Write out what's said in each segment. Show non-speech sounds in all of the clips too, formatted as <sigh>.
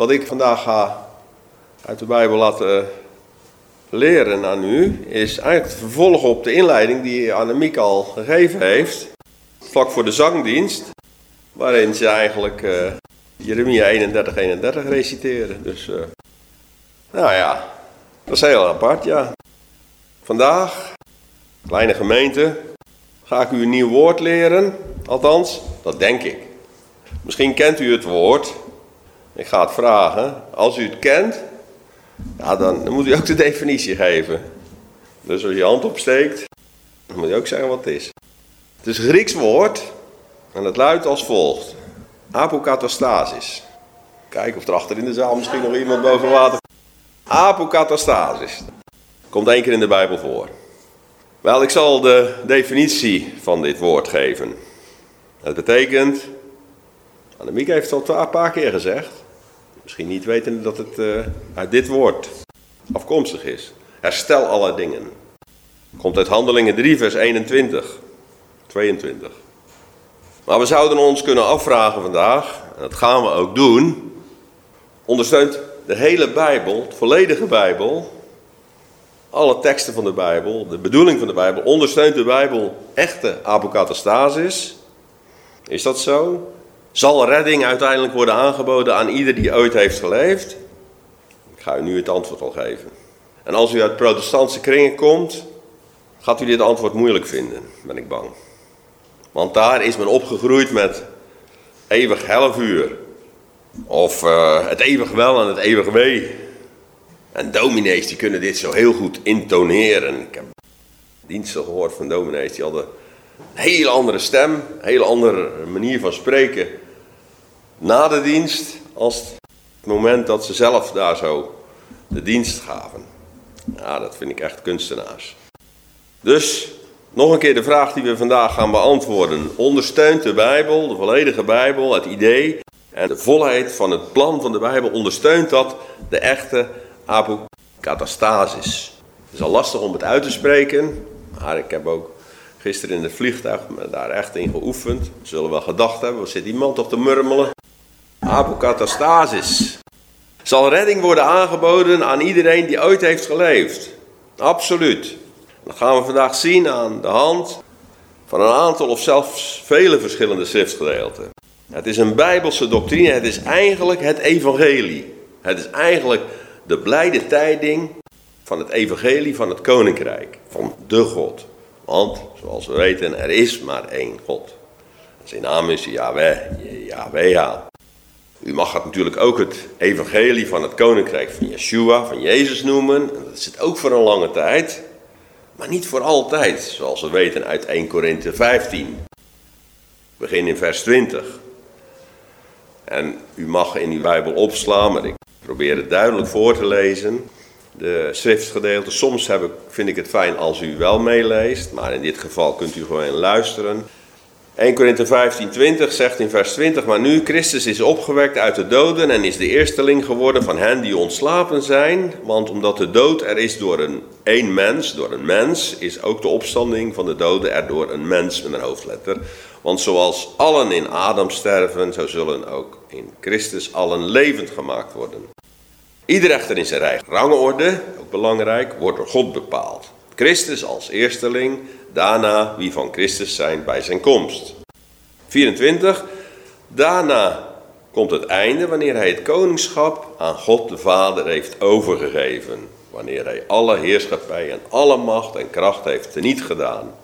Wat ik vandaag ga uit de Bijbel laten leren aan u, is eigenlijk het vervolg op de inleiding die Annemiek al gegeven heeft, vlak voor de zangdienst, waarin ze eigenlijk uh, Jeremia 31, 31 reciteren. Dus, uh, nou ja, dat is heel apart, ja. Vandaag, kleine gemeente, ga ik u een nieuw woord leren. Althans, dat denk ik. Misschien kent u het woord. Ik ga het vragen. Als u het kent, ja, dan, moet u ook de definitie geven. Dus als je hand opsteekt, dan moet je ook zeggen wat het is. Het is een Grieks woord en het luidt als volgt. Apokatastasis. Kijk of er achter in de zaal misschien nog iemand boven water... Apokatastasis. Komt één keer in de Bijbel voor. Wel, ik zal de definitie van dit woord geven. Het betekent, Annemiek heeft het al een paar keer gezegd, misschien niet weten dat het uh, uit dit woord afkomstig is. Herstel alle dingen. Komt uit Handelingen 3, vers 21, 22. Maar we zouden ons kunnen afvragen vandaag, en dat gaan we ook doen, ondersteunt de hele Bijbel, de volledige Bijbel, alle teksten van de Bijbel, de bedoeling van de Bijbel, ondersteunt de Bijbel echte apokatastasis? Is dat zo? Zal redding uiteindelijk worden aangeboden aan ieder die ooit heeft geleefd? Ik ga u nu het antwoord al geven. En als u uit protestantse kringen komt, gaat u dit antwoord moeilijk vinden, ben ik bang. Want daar is men opgegroeid met eeuwig helfuur. Of uh, het eeuwig wel en het eeuwig wee. En dominees die kunnen dit zo heel goed intoneren. Ik heb diensten gehoord van dominees die hadden een hele andere stem, een hele andere manier van spreken na de dienst als het moment dat ze zelf daar zo de dienst gaven. Ja, dat vind ik echt kunstenaars. Dus nog een keer de vraag die we vandaag gaan beantwoorden. Ondersteunt de Bijbel, de volledige Bijbel, het idee en de volheid van het plan van de Bijbel, ondersteunt dat de echte apokatastasis. Het is al lastig om het uit te spreken, maar ik heb ook gisteren in het vliegtuig me daar echt in geoefend. We zullen wel gedacht hebben, wat zit iemand op te murmelen? Apokatastasis. Zal redding worden aangeboden aan iedereen die ooit heeft geleefd? Absoluut. Dat gaan we vandaag zien aan de hand van een aantal of zelfs vele verschillende schriftgedeelten. Het is een bijbelse doctrine, het is eigenlijk het evangelie. Het is eigenlijk de blijde tijding van het evangelie van het koninkrijk, van de God. Want, zoals we weten, er is maar één God. Zijn naam is Yahweh, Yahweh. U mag het natuurlijk ook het evangelie van het koninkrijk van Yeshua, van Jezus noemen. En dat het ook voor een lange tijd. Maar niet voor altijd, zoals we weten uit 1 Korinthe 15. Begin in vers 20. En u mag in uw Bijbel opslaan, maar ik probeer het duidelijk voor te lezen. De schriftgedeelte. Soms heb ik, vind ik het fijn als u wel meeleest, maar in dit geval kunt u gewoon luisteren. 1 Korinthe 15, 20 zegt in vers 20, maar nu Christus is opgewekt uit de doden en is de eersteling geworden van hen die ontslapen zijn, want omdat de dood er is door een één mens, door een mens, is ook de opstanding van de doden er door een mens met een hoofdletter. Want zoals allen in Adam sterven, zo zullen ook in Christus allen levend gemaakt worden. Ieder echter in zijn eigen rangorde, ook belangrijk, wordt door God bepaald. Christus als eersteling, daarna wie van Christus zijn bij zijn komst. 24. Daarna komt het einde wanneer hij het koningschap aan God de Vader heeft overgegeven. Wanneer hij alle heerschappij en alle macht en kracht heeft teniet gedaan.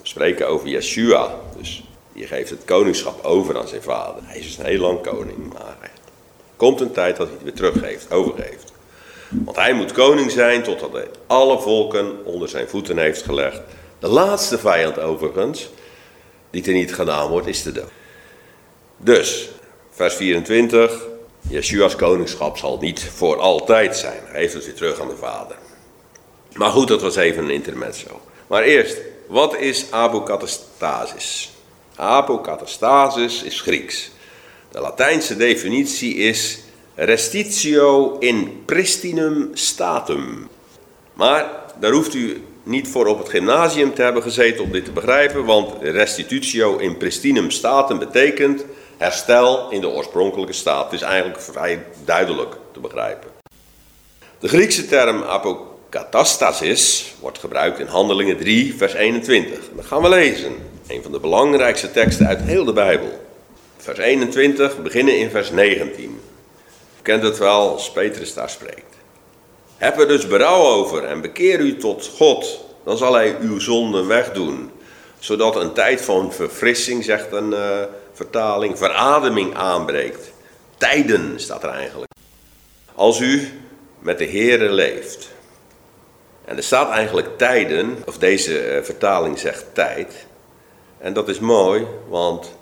We spreken over Yeshua, dus die geeft het koningschap over aan zijn vader. Hij is dus een heel lang koning, maar er komt een tijd dat hij het weer teruggeeft, overgeeft. Want hij moet koning zijn totdat hij alle volken onder zijn voeten heeft gelegd. De laatste vijand overigens, die er niet gedaan wordt, is de dood. Dus, vers 24, Yeshua's koningschap zal niet voor altijd zijn. Hij heeft het weer terug aan de vader. Maar goed, dat was even een intermezzo. Maar eerst, wat is apokatastasis? Apokatastasis is Grieks. De Latijnse definitie is restitio in pristinum statum. Maar daar hoeft u niet voor op het gymnasium te hebben gezeten om dit te begrijpen, want restitutio in pristinum statum betekent herstel in de oorspronkelijke staat. Het is eigenlijk vrij duidelijk te begrijpen. De Griekse term apokatastasis wordt gebruikt in Handelingen 3, vers 21. Dat gaan we lezen. Een van de belangrijkste teksten uit heel de Bijbel. Vers 21, beginnen in vers 19. Kent het wel als Petrus daar spreekt. Heb er dus berouw over en bekeer u tot God. Dan zal hij uw zonden wegdoen. Zodat een tijd van verfrissing, zegt een uh, vertaling, verademing aanbreekt. Tijden staat er eigenlijk. Als u met de Here leeft. En er staat eigenlijk tijden, of deze uh, vertaling zegt tijd. En dat is mooi, want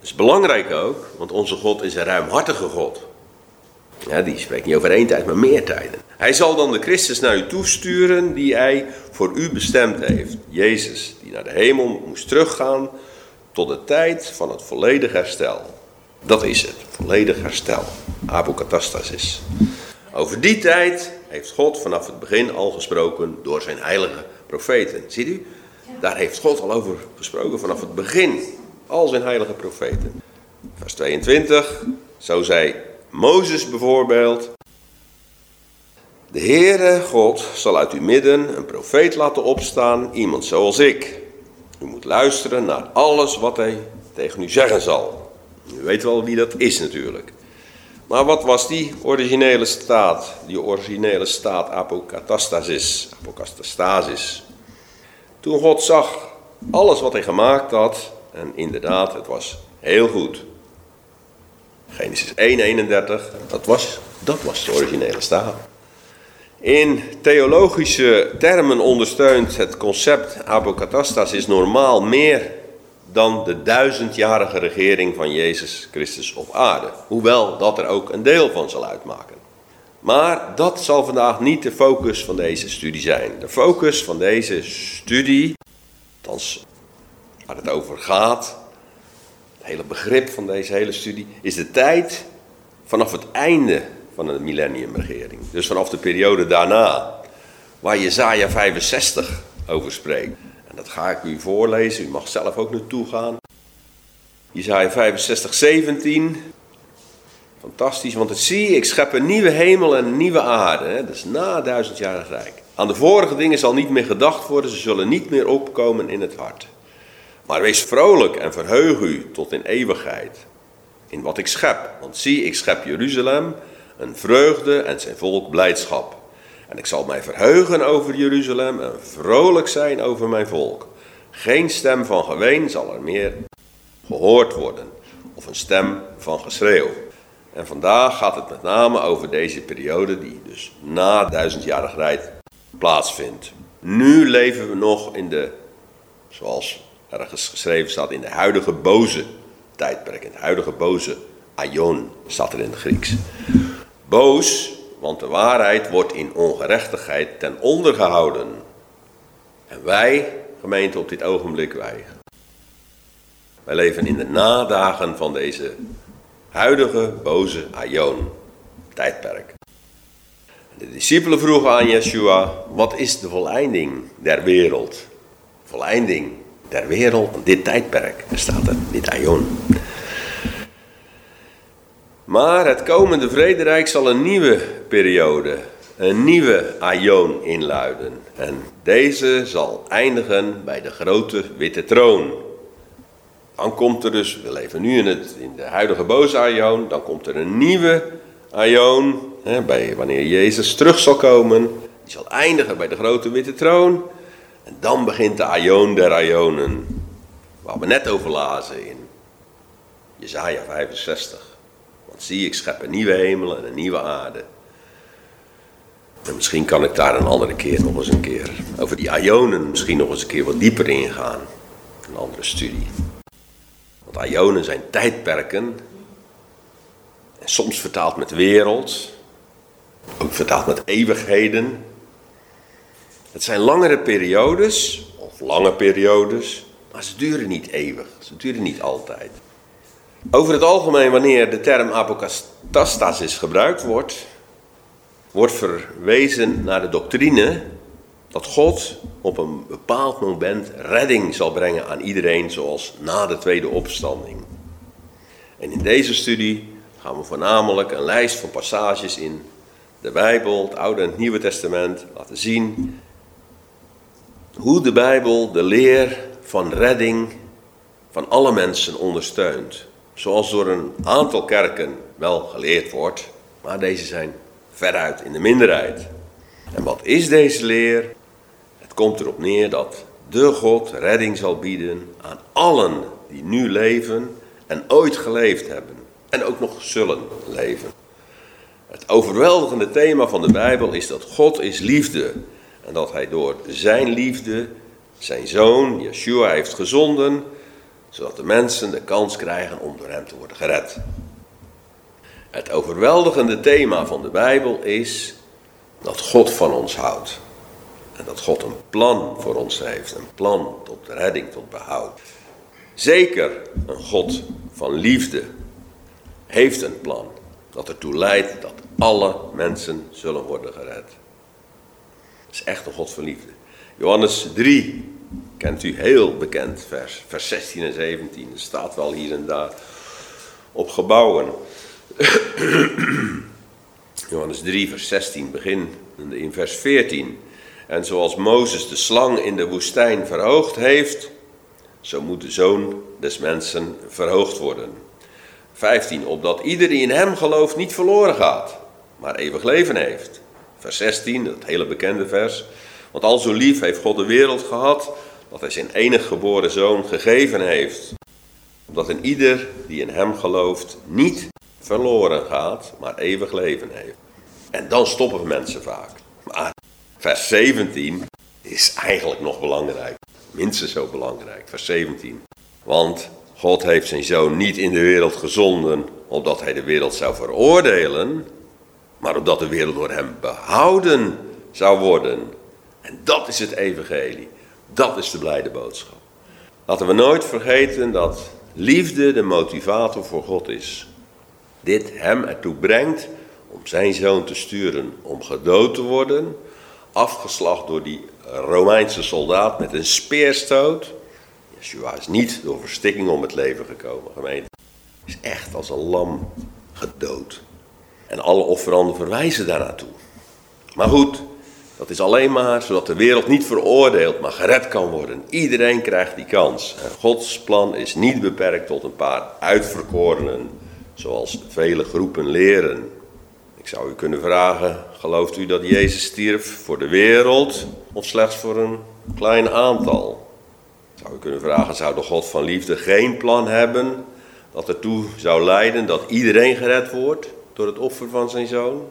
is belangrijk ook, want onze God is een ruimhartige God. Ja, die spreekt niet over één tijd, maar meer tijden. Hij zal dan de Christus naar u toesturen die hij voor u bestemd heeft. Jezus, die naar de hemel moest teruggaan tot de tijd van het volledig herstel. Dat is het, volledig herstel. Apokatastasis. Over die tijd heeft God vanaf het begin al gesproken door zijn heilige profeten. Ziet u? Daar heeft God al over gesproken vanaf het begin. Al zijn heilige profeten. Vers 22. Zo zei Mozes bijvoorbeeld. De Heere God zal uit uw midden een profeet laten opstaan, iemand zoals ik. U moet luisteren naar alles wat hij tegen u zeggen zal. U weet wel wie dat is natuurlijk. Maar wat was die originele staat? Die originele staat apokatastasis. Apokatastasis. Toen God zag alles wat hij gemaakt had, en inderdaad, het was heel goed. Genesis 1:31, dat was, dat was de originele staat. In theologische termen ondersteunt het concept apokatastasis normaal meer dan de duizendjarige regering van Jezus Christus op aarde. Hoewel dat er ook een deel van zal uitmaken. Maar dat zal vandaag niet de focus van deze studie zijn. De focus van deze studie, althans waar het over gaat, het hele begrip van deze hele studie, is de tijd vanaf het einde van de millenniumregering. Dus vanaf de periode daarna, waar Jezaja 65 over spreekt. En dat ga ik u voorlezen, u mag zelf ook naartoe gaan. Jezaja 65, 17. Fantastisch, want het zie ik schep een nieuwe hemel en een nieuwe aarde. Hè? Dat is na duizendjarig rijk. Aan de vorige dingen zal niet meer gedacht worden, ze zullen niet meer opkomen in het hart. Maar wees vrolijk en verheug u tot in eeuwigheid in wat ik schep. Want zie, ik schep Jeruzalem, een vreugde en zijn volk blijdschap. En ik zal mij verheugen over Jeruzalem en vrolijk zijn over mijn volk. Geen stem van geween zal er meer gehoord worden, of een stem van geschreeuw. En vandaag gaat het met name over deze periode die dus na duizendjarig rijd plaatsvindt. Nu leven we nog in de, zoals ergens geschreven staat, in de huidige boze tijdperk. In het huidige boze aion staat er in het Grieks. Boos, want de waarheid wordt in ongerechtigheid ten onder gehouden. En wij, gemeente op dit ogenblik, wij. Wij leven in de nadagen van deze huidige boze aion, tijdperk. De discipelen vroegen aan Yeshua, wat is de voleinding der wereld? Voleinding der wereld, dit tijdperk, staat er, dit aion. Maar het komende vrederijk zal een nieuwe periode, een nieuwe aion inluiden. En deze zal eindigen bij de grote witte troon. Dan komt er dus, we leven nu in, het, in de huidige boze aion, dan komt er een nieuwe aion, hè, bij, wanneer Jezus terug zal komen. Die zal eindigen bij de grote witte troon. En dan begint de aion der aionen, waar we net over lazen in Jesaja 65. Want zie, ik schep een nieuwe hemel en een nieuwe aarde. En misschien kan ik daar een andere keer nog eens een keer over die Ionen misschien nog eens een keer wat dieper ingaan. Een andere studie. Want Ionen zijn tijdperken. En soms vertaald met wereld. Ook vertaald met eeuwigheden. Het zijn langere periodes, of lange periodes, maar ze duren niet eeuwig. Ze duren niet altijd. Over het algemeen, wanneer de term apokatastasis gebruikt wordt, wordt verwezen naar de doctrine dat God op een bepaald moment redding zal brengen aan iedereen, zoals na de tweede opstanding. En in deze studie gaan we voornamelijk een lijst van passages in de Bijbel, het Oude en het Nieuwe Testament, laten zien hoe de Bijbel de leer van redding van alle mensen ondersteunt. Zoals door een aantal kerken wel geleerd wordt, maar deze zijn veruit in de minderheid. En wat is deze leer? Het komt erop neer dat de God redding zal bieden aan allen die nu leven en ooit geleefd hebben en ook nog zullen leven. Het overweldigende thema van de Bijbel is dat God is liefde en dat hij door zijn liefde zijn zoon Yeshua heeft gezonden, zodat de mensen de kans krijgen om door hem te worden gered. Het overweldigende thema van de Bijbel is dat God van ons houdt. En dat God een plan voor ons heeft, een plan tot redding, tot behoud. Zeker een God van liefde heeft een plan dat ertoe leidt dat alle mensen zullen worden gered. Het is echt een God van liefde. Johannes 3 kent u heel bekend, vers, vers 16 en 17. Er staat wel hier en daar op gebouwen. <clears throat> Johannes 3, vers 16, begin in vers 14. En zoals Mozes de slang in de woestijn verhoogd heeft, zo moet de zoon des mensen verhoogd worden. 15. Opdat ieder die in hem gelooft niet verloren gaat, maar eeuwig leven heeft. Vers 16, dat hele bekende vers. Want al zo lief heeft God de wereld gehad, dat hij zijn enig geboren zoon gegeven heeft. Opdat een ieder die in hem gelooft niet verloren gaat, maar eeuwig leven heeft. En dan stoppen mensen vaak. Maar vers 17 is eigenlijk nog belangrijk. Minstens zo belangrijk, vers 17. Want God heeft zijn zoon niet in de wereld gezonden opdat hij de wereld zou veroordelen, maar opdat de wereld door hem behouden zou worden. En dat is het evangelie. Dat is de blijde boodschap. Laten we nooit vergeten dat liefde de motivator voor God is. Dit hem ertoe brengt om zijn zoon te sturen om gedood te worden, afgeslacht door die Romeinse soldaat met een speerstoot. Yeshua is niet door verstikking om het leven gekomen, gemeente. Is echt als een lam gedood. En alle offeranden verwijzen daar naartoe. Maar goed, dat is alleen maar zodat de wereld niet veroordeeld, maar gered kan worden. Iedereen krijgt die kans. En Gods plan is niet beperkt tot een paar uitverkorenen, zoals vele groepen leren. Ik zou u kunnen vragen, gelooft u dat Jezus stierf voor de wereld of slechts voor een klein aantal? Zou u kunnen vragen, zou de God van liefde geen plan hebben dat ertoe zou leiden dat iedereen gered wordt door het offer van zijn zoon?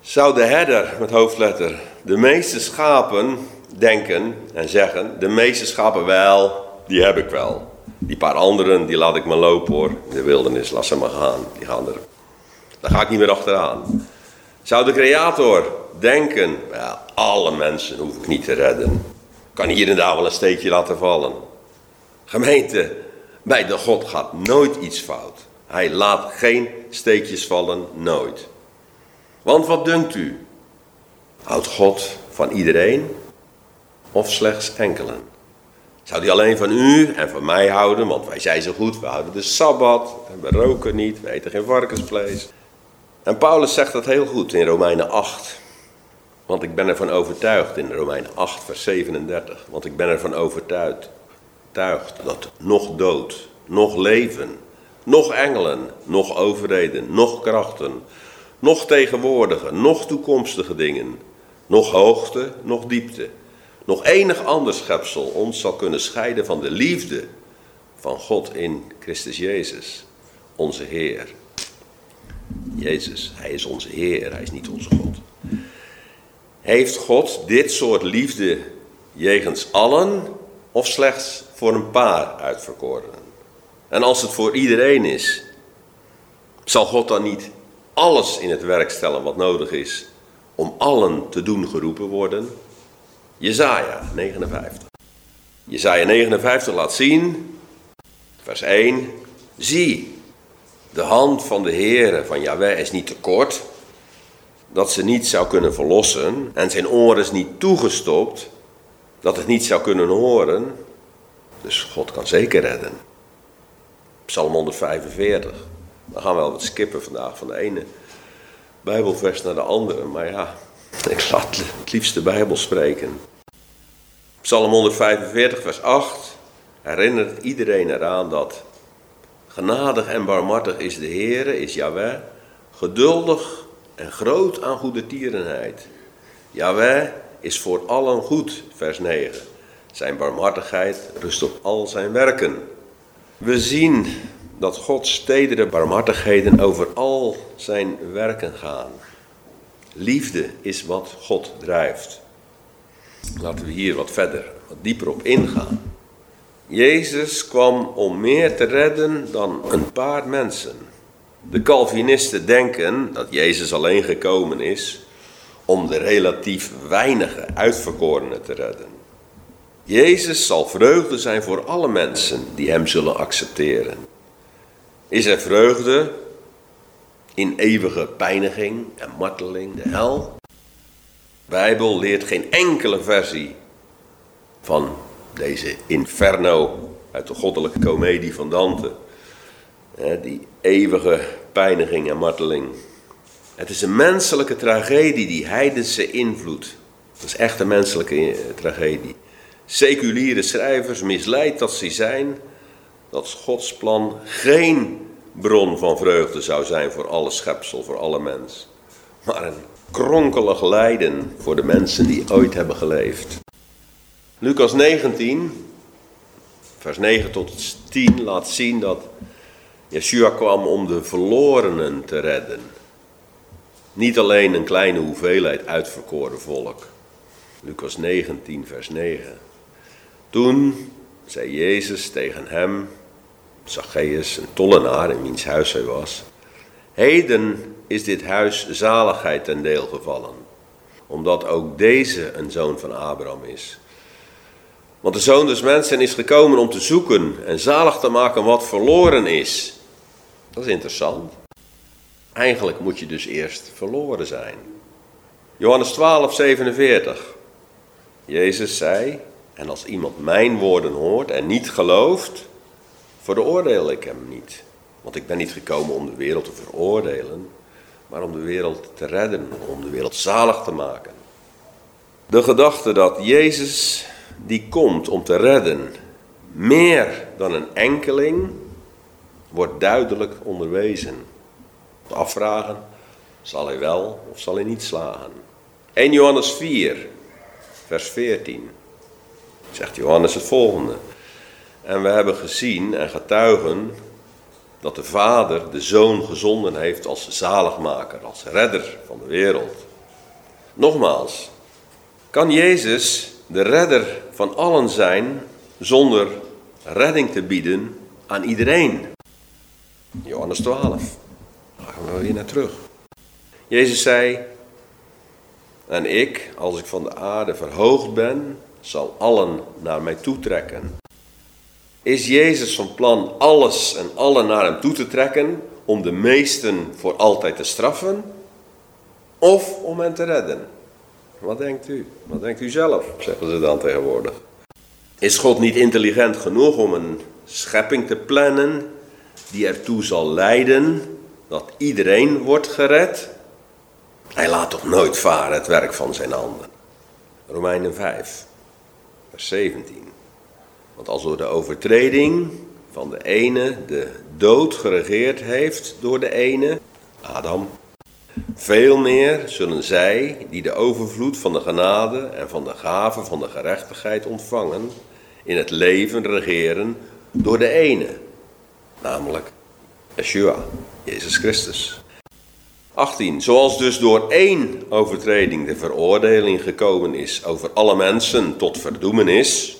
Zou de herder met hoofdletter de meeste schapen denken en zeggen, de meeste schapen wel, die heb ik wel. Die paar anderen, die laat ik maar lopen hoor, in de wildernis, laat ze maar gaan, die gaan er. Daar ga ik niet meer achteraan. Zou de creator denken, wel, alle mensen hoef ik niet te redden. Kan hier en daar wel een steekje laten vallen. Gemeente, bij de God gaat nooit iets fout. Hij laat geen steekjes vallen, nooit. Want wat dunkt u? Houdt God van iedereen of slechts enkelen? Zou hij alleen van u en van mij houden, want wij zijn zo goed, we houden de Sabbat, we roken niet, we eten geen varkensvlees. En Paulus zegt dat heel goed in Romeinen 8. Want ik ben ervan overtuigd, in Romeinen 8, vers 37, want ik ben ervan overtuigd, dat nog dood, nog leven, nog engelen, nog overheden, nog krachten, nog tegenwoordige, nog toekomstige dingen, nog hoogte, nog diepte, nog enig ander schepsel ons zal kunnen scheiden van de liefde van God in Christus Jezus, onze Heer. Jezus, Hij is onze Heer, Hij is niet onze God. Heeft God dit soort liefde jegens allen of slechts voor een paar uitverkoren? En als het voor iedereen is, zal God dan niet alles in het werk stellen wat nodig is om allen te doen geroepen worden? Jezaja 59. Jezaja 59 laat zien, vers 1, zie, de hand van de Heere, van Yahweh, is niet te kort, dat ze niet zou kunnen verlossen, en zijn oor is niet toegestopt, dat het niet zou kunnen horen. Dus God kan zeker redden. Psalm 145. We gaan wel wat skippen vandaag van de ene Bijbelvers naar de andere, maar ja, <laughs> ik laat het liefst de Bijbel spreken. Psalm 145, vers 8 herinnert iedereen eraan dat genadig en barmhartig is de Heere, is Yahweh, geduldig en groot aan goede tierenheid. Yahweh is voor allen goed, vers 9. Zijn barmhartigheid rust op al zijn werken. We zien dat Gods tedere barmhartigheden over al zijn werken gaan. Liefde is wat God drijft. Laten we hier wat verder, wat dieper op ingaan. Jezus kwam om meer te redden dan een paar mensen. De Calvinisten denken dat Jezus alleen gekomen is om de relatief weinige uitverkorenen te redden. Jezus zal vreugde zijn voor alle mensen die Hem zullen accepteren. Is er vreugde in eeuwige pijniging en marteling, de hel? De Bijbel leert geen enkele versie van deze inferno uit de goddelijke komedie van Dante. Die eeuwige pijniging en marteling. Het is een menselijke tragedie, die heidense invloed. Dat is echt een menselijke eh, tragedie. Seculiere schrijvers, misleid dat ze zijn, dat Gods plan geen bron van vreugde zou zijn voor alle schepsel, voor alle mens. Maar een kronkelig lijden voor de mensen die ooit hebben geleefd. Lucas 19, vers 9 tot 10 laat zien dat Yeshua kwam om de verlorenen te redden. Niet alleen een kleine hoeveelheid uitverkoren volk. Lucas 19, vers 9. Toen zei Jezus tegen hem, Zacchaeus, een tollenaar in wiens huis hij was, Heden is dit huis zaligheid ten deel gevallen, omdat ook deze een zoon van Abraham is. Want de zoon des mensen is gekomen om te zoeken en zalig te maken wat verloren is. Dat is interessant. Eigenlijk moet je dus eerst verloren zijn. Johannes 12, 47. Jezus zei, en als iemand mijn woorden hoort en niet gelooft, veroordeel ik hem niet. Want ik ben niet gekomen om de wereld te veroordelen, maar om de wereld te redden, om de wereld zalig te maken. De gedachte dat Jezus die komt om te redden, meer dan een enkeling, wordt duidelijk onderwezen. Afvragen, zal hij wel of zal hij niet slagen? 1 Johannes 4, vers 14, zegt Johannes het volgende. En we hebben gezien en getuigen dat de Vader de Zoon gezonden heeft als zaligmaker, als redder van de wereld. Nogmaals, kan Jezus de redder van allen zijn zonder redding te bieden aan iedereen? Johannes 12. Daar gaan we weer naar terug. Jezus zei, en ik, als ik van de aarde verhoogd ben, zal allen naar mij toetrekken. Is Jezus van plan alles en allen naar hem toe te trekken om de meesten voor altijd te straffen? Of om hen te redden? Wat denkt u? Wat denkt u zelf? Zeggen ze dan tegenwoordig. Is God niet intelligent genoeg om een schepping te plannen die ertoe zal leiden dat iedereen wordt gered? Hij laat toch nooit varen het werk van zijn handen. Romeinen 5, vers 17. Want als door de overtreding van de ene de dood geregeerd heeft door de ene, Adam, veel meer zullen zij die de overvloed van de genade en van de gave van de gerechtigheid ontvangen, in het leven regeren door de ene, namelijk Yeshua, Jezus Christus. 18. Zoals dus door één overtreding de veroordeling gekomen is over alle mensen tot verdoemenis,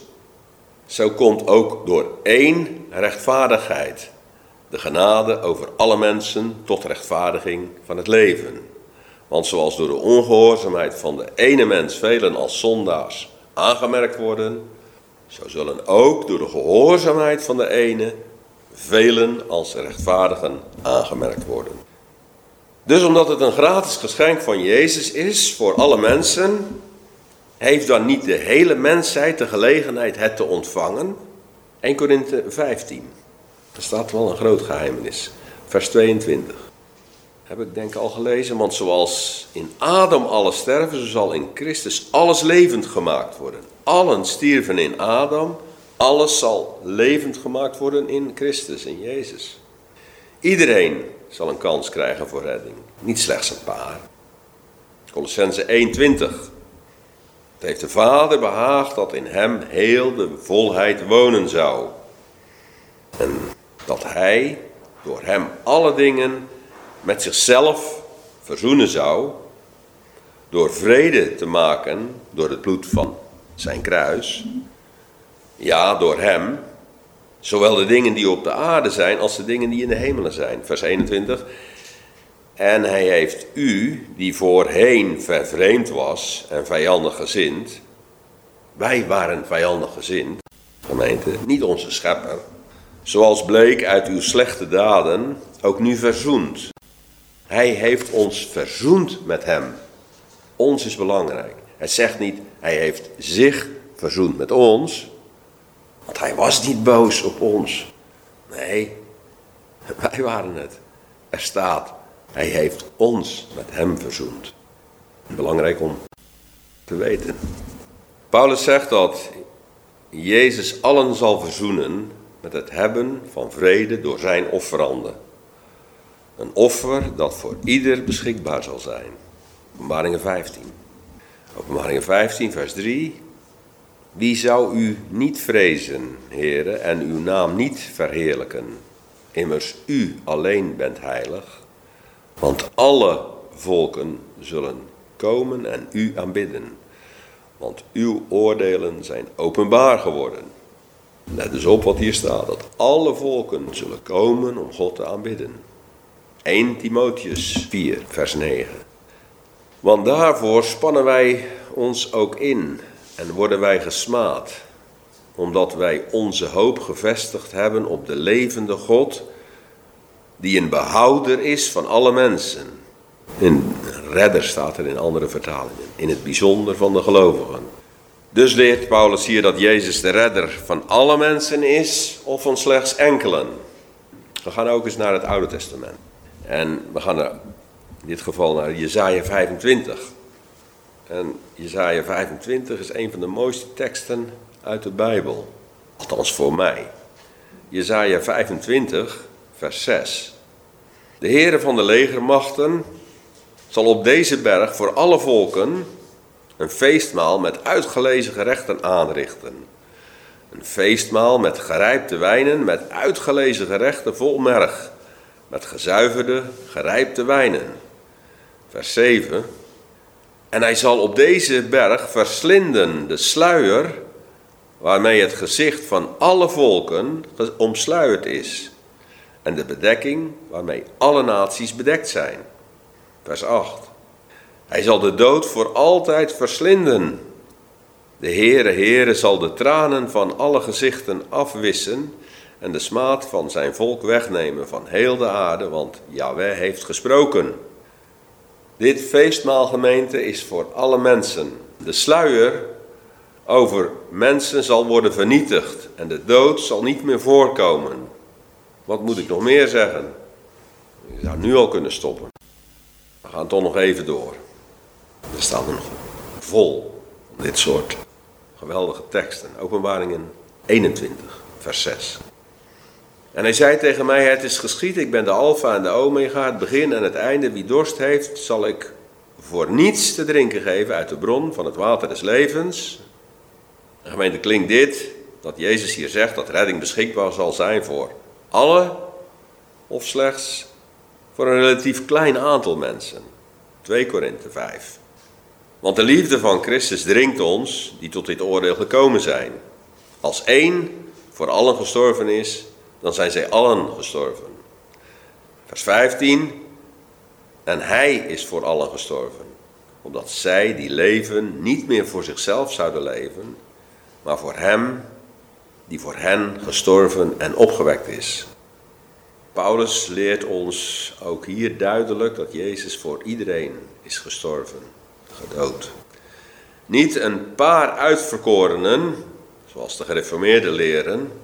zo komt ook door één rechtvaardigheid de genade over alle mensen tot rechtvaardiging van het leven. Want zoals door de ongehoorzaamheid van de ene mens velen als zondaars aangemerkt worden, zo zullen ook door de gehoorzaamheid van de ene velen als rechtvaardigen aangemerkt worden. Dus omdat het een gratis geschenk van Jezus is voor alle mensen, heeft dan niet de hele mensheid de gelegenheid het te ontvangen? 1 Korinthe 15. Er staat wel een groot geheimenis. Vers 22. Heb ik denk al gelezen, want zoals in Adam alles sterven, zo zal in Christus alles levend gemaakt worden. Allen stierven in Adam, alles zal levend gemaakt worden in Christus, in Jezus. Iedereen zal een kans krijgen voor redding, niet slechts een paar. Colossense 1:20. Het heeft de Vader behaagd dat in hem heel de volheid wonen zou. En dat hij door hem alle dingen met zichzelf verzoenen zou, door vrede te maken door het bloed van zijn kruis. Ja, door hem, zowel de dingen die op de aarde zijn als de dingen die in de hemelen zijn. Vers 21. En hij heeft u, die voorheen vervreemd was en vijandig gezind, wij waren vijandig gezind, gemeente, niet onze schepper, zoals bleek uit uw slechte daden, ook nu verzoend. Hij heeft ons verzoend met hem. Ons is belangrijk. Hij zegt niet, hij heeft zich verzoend met ons, want hij was niet boos op ons. Nee, <laughs> wij waren het. Er staat, hij heeft ons met hem verzoend. Belangrijk om te weten. Paulus zegt dat Jezus allen zal verzoenen met het hebben van vrede door zijn offeranden. Een offer dat voor ieder beschikbaar zal zijn. Openbaringen 15. Openbaringen 15, vers 3. Wie zou u niet vrezen, heren, en uw naam niet verheerlijken? Immers u alleen bent heilig, want alle volken zullen komen en u aanbidden. Want uw oordelen zijn openbaar geworden. Let dus op wat hier staat, dat alle volken zullen komen om God te aanbidden. 1 Timotheus 4, vers 9. Want daarvoor spannen wij ons ook in en worden wij gesmaad, omdat wij onze hoop gevestigd hebben op de levende God, die een behouder is van alle mensen. Een redder staat er in andere vertalingen, in het bijzonder van de gelovigen. Dus leert Paulus hier dat Jezus de redder van alle mensen is of van slechts enkelen. We gaan ook eens naar het Oude Testament. En we gaan in dit geval naar Jezaja 25. En Jezaja 25 is een van de mooiste teksten uit de Bijbel. Althans voor mij. Jezaja 25, vers 6. De Heere van de legermachten zal op deze berg voor alle volken een feestmaal met uitgelezen gerechten aanrichten. Een feestmaal met gerijpte wijnen, met uitgelezen gerechten vol merg, met gezuiverde, gerijpte wijnen. Vers 7. En hij zal op deze berg verslinden de sluier waarmee het gezicht van alle volken omsluierd is. En de bedekking waarmee alle naties bedekt zijn. Vers 8. Hij zal de dood voor altijd verslinden. De Heere, Heere zal de tranen van alle gezichten afwissen en de smaad van zijn volk wegnemen van heel de aarde, want Yahweh heeft gesproken. Dit feestmaal gemeente is voor alle mensen. De sluier over mensen zal worden vernietigd en de dood zal niet meer voorkomen. Wat moet ik nog meer zeggen? Ik zou nu al kunnen stoppen. We gaan toch nog even door. Er staan er nog vol dit soort geweldige teksten. Openbaringen 21, vers 6. En hij zei tegen mij: Het is geschied, ik ben de Alpha en de Omega, het begin en het einde. Wie dorst heeft, zal ik voor niets te drinken geven uit de bron van het water des levens. En gemeente klinkt dit, dat Jezus hier zegt dat redding beschikbaar zal zijn voor alle of slechts voor een relatief klein aantal mensen. 2 Korinthe 5. Want de liefde van Christus dringt ons, die tot dit oordeel gekomen zijn. Als één voor allen gestorven is, dan zijn zij allen gestorven. Vers 15. En hij is voor allen gestorven, omdat zij die leven niet meer voor zichzelf zouden leven, maar voor hem die voor hen gestorven en opgewekt is. Paulus leert ons ook hier duidelijk dat Jezus voor iedereen is gestorven, gedood. Niet een paar uitverkorenen, zoals de gereformeerden leren,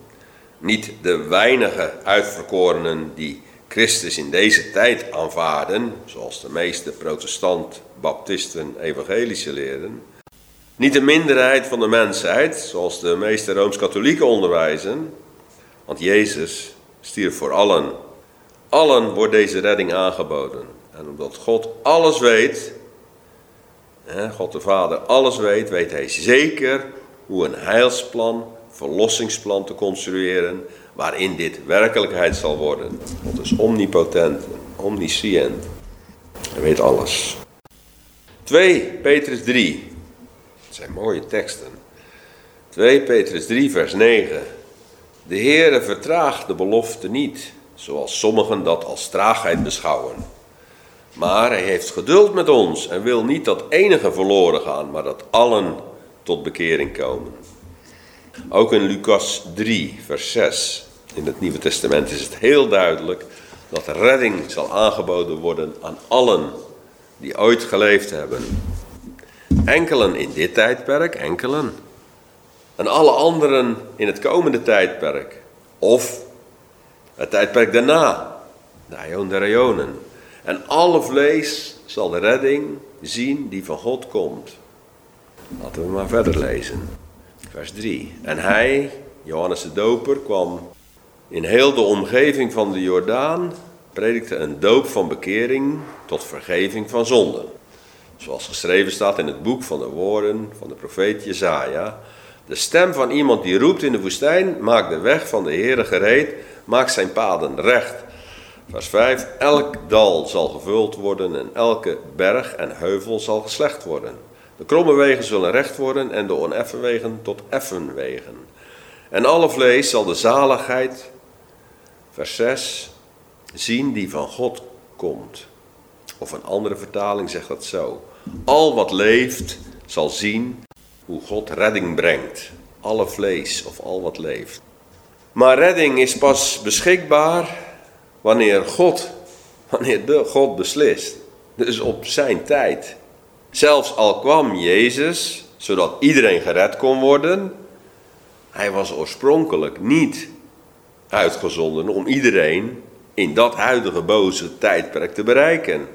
Niet de weinige uitverkorenen die Christus in deze tijd aanvaarden, zoals de meeste protestant, baptisten, evangelische leren. Niet de minderheid van de mensheid, zoals de meeste rooms-katholieken onderwijzen. Want Jezus stierf voor allen. Allen wordt deze redding aangeboden. En omdat God alles weet, God de Vader alles weet, weet hij zeker hoe een heilsplan, verlossingsplan te construeren, waarin dit werkelijkheid zal worden. God is omnipotent, omniscient. Hij weet alles. 2 Petrus 3. Dat zijn mooie teksten. 2 Petrus 3 vers 9. De Heere vertraagt de belofte niet, zoals sommigen dat als traagheid beschouwen. Maar hij heeft geduld met ons en wil niet dat enige verloren gaan, maar dat allen tot bekering komen. Ook in Lucas 3, vers 6 in het Nieuwe Testament is het heel duidelijk dat redding zal aangeboden worden aan allen die ooit geleefd hebben. Enkelen in dit tijdperk, enkelen. En alle anderen in het komende tijdperk. Of het tijdperk daarna, de Aion der. En alle vlees zal de redding zien die van God komt. Laten we maar verder lezen. Vers 3. En hij, Johannes de Doper, kwam in heel de omgeving van de Jordaan, predikte een doop van bekering tot vergeving van zonden. Zoals geschreven staat in het boek van de woorden van de profeet Jezaja. De stem van iemand die roept in de woestijn, maak de weg van de Heere gereed, maak zijn paden recht. Vers 5, elk dal zal gevuld worden en elke berg en heuvel zal geslecht worden. De kromme wegen zullen recht worden en de oneffen wegen tot effen wegen. En alle vlees zal de zaligheid, vers 6, zien die van God komt. Of een andere vertaling zegt dat zo. Al wat leeft zal zien hoe God redding brengt. Alle vlees of al wat leeft. Maar redding is pas beschikbaar wanneer God, wanneer de God beslist. Dus op zijn tijd. Zelfs al kwam Jezus, zodat iedereen gered kon worden, hij was oorspronkelijk niet uitgezonden om iedereen in dat huidige boze tijdperk te bereiken.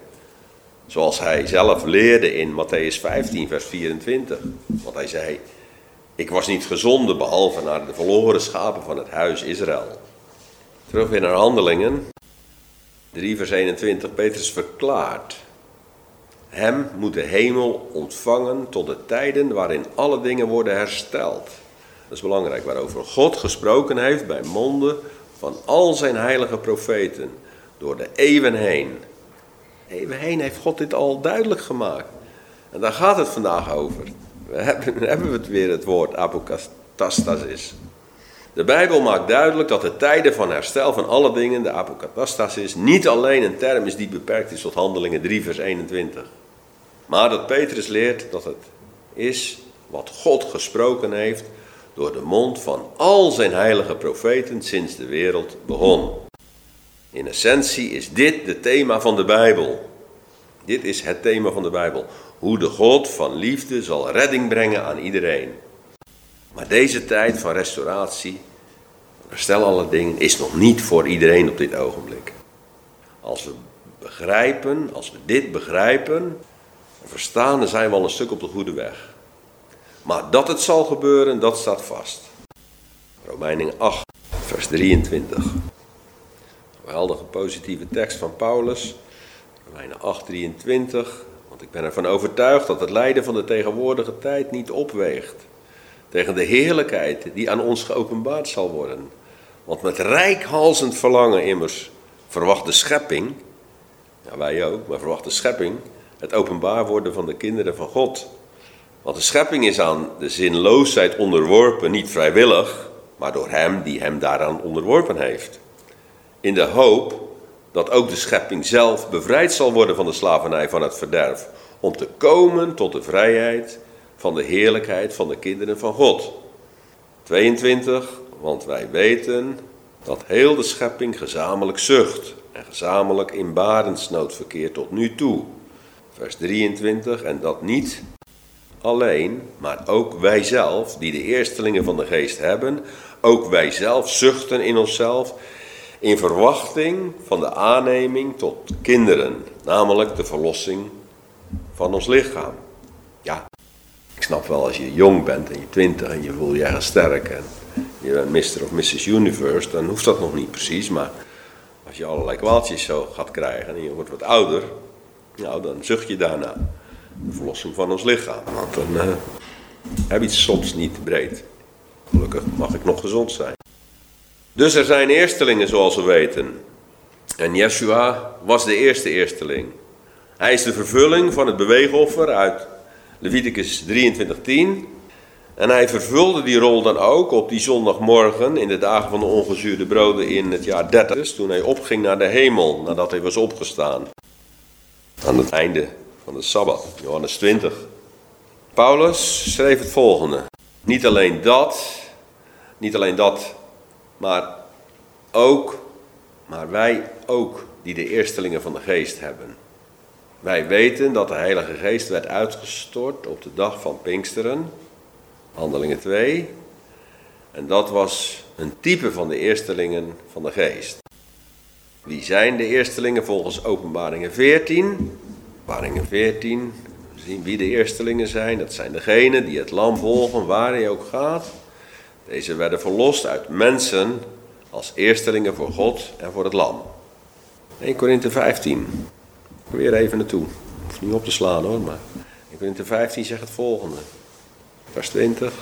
Zoals hij zelf leerde in Matthäus 15, vers 24. Want hij zei: Ik was niet gezonden behalve naar de verloren schapen van het huis Israël. Terug weer naar handelingen. 3 vers 21. Petrus verklaart. Hem moet de hemel ontvangen tot de tijden waarin alle dingen worden hersteld. Dat is belangrijk, waarover God gesproken heeft bij monden van al zijn heilige profeten door de eeuwen heen. Eeuwen heen heeft God dit al duidelijk gemaakt. En daar gaat het vandaag over. We hebben, we weer, het woord apokatastasis. De Bijbel maakt duidelijk dat de tijden van herstel van alle dingen, de apokatastasis, niet alleen een term is die beperkt is tot handelingen 3 vers 21. Maar dat Petrus leert dat het is wat God gesproken heeft door de mond van al zijn heilige profeten sinds de wereld begon. In essentie is dit het thema van de Bijbel. Dit is het thema van de Bijbel. Hoe de God van liefde zal redding brengen aan iedereen. Maar deze tijd van restauratie, herstel alle dingen, is nog niet voor iedereen op dit ogenblik. Als we begrijpen, als we dit begrijpen en verstaan, dan zijn we al een stuk op de goede weg. Maar dat het zal gebeuren, dat staat vast. Romeinen 8, vers 23. Een geweldige positieve tekst van Paulus. Romeinen 8, 23. Want ik ben ervan overtuigd dat het lijden van de tegenwoordige tijd niet opweegt tegen de heerlijkheid die aan ons geopenbaard zal worden. Want met rijkhalzend verlangen immers verwacht de schepping, ja wij ook, maar verwacht de schepping, het openbaar worden van de kinderen van God. Want de schepping is aan de zinloosheid onderworpen, niet vrijwillig, maar door Hem die Hem daaraan onderworpen heeft. In de hoop dat ook de schepping zelf bevrijd zal worden van de slavernij van het verderf, om te komen tot de vrijheid van de heerlijkheid van de kinderen van God. 22, want wij weten dat heel de schepping gezamenlijk zucht en gezamenlijk in barensnood verkeert tot nu toe. Vers 23, en dat niet alleen, maar ook wij zelf, die de eerstelingen van de geest hebben, ook wij zelf zuchten in onszelf in verwachting van de aanneming tot kinderen, namelijk de verlossing van ons lichaam. Ik snap wel als je jong bent en je twintig en je voelt je erg sterk en je bent Mr. of Mrs. Universe, dan hoeft dat nog niet precies, maar als je allerlei kwaaltjes zo gaat krijgen en je wordt wat ouder, nou dan zucht je daarna. De verlossing van ons lichaam, want dan uh, heb je het soms niet breed. Gelukkig mag ik nog gezond zijn. Dus er zijn eerstelingen zoals we weten. En Yeshua was de eerste eersteling. Hij is de vervulling van het beweegoffer uit Leviticus 23:10. En hij vervulde die rol dan ook op die zondagmorgen in de dagen van de ongezuurde broden in het jaar 30, toen hij opging naar de hemel nadat hij was opgestaan. Aan het einde van de Sabbat, Johannes 20. Paulus schreef het volgende. Niet alleen dat, niet alleen dat, maar ook, maar wij ook, die de eerstelingen van de geest hebben. Wij weten dat de Heilige Geest werd uitgestort op de dag van Pinksteren, Handelingen 2. En dat was een type van de eerstelingen van de Geest. Wie zijn de eerstelingen volgens Openbaringen 14? Openbaringen 14, we zien wie de eerstelingen zijn. Dat zijn degenen die het lam volgen waar hij ook gaat. Deze werden verlost uit mensen als eerstelingen voor God en voor het lam. 1 Korinthe 15. Weer even naartoe. Hoeft niet op te slaan hoor, maar 1 Korinthe 15 zegt het volgende. Vers 20.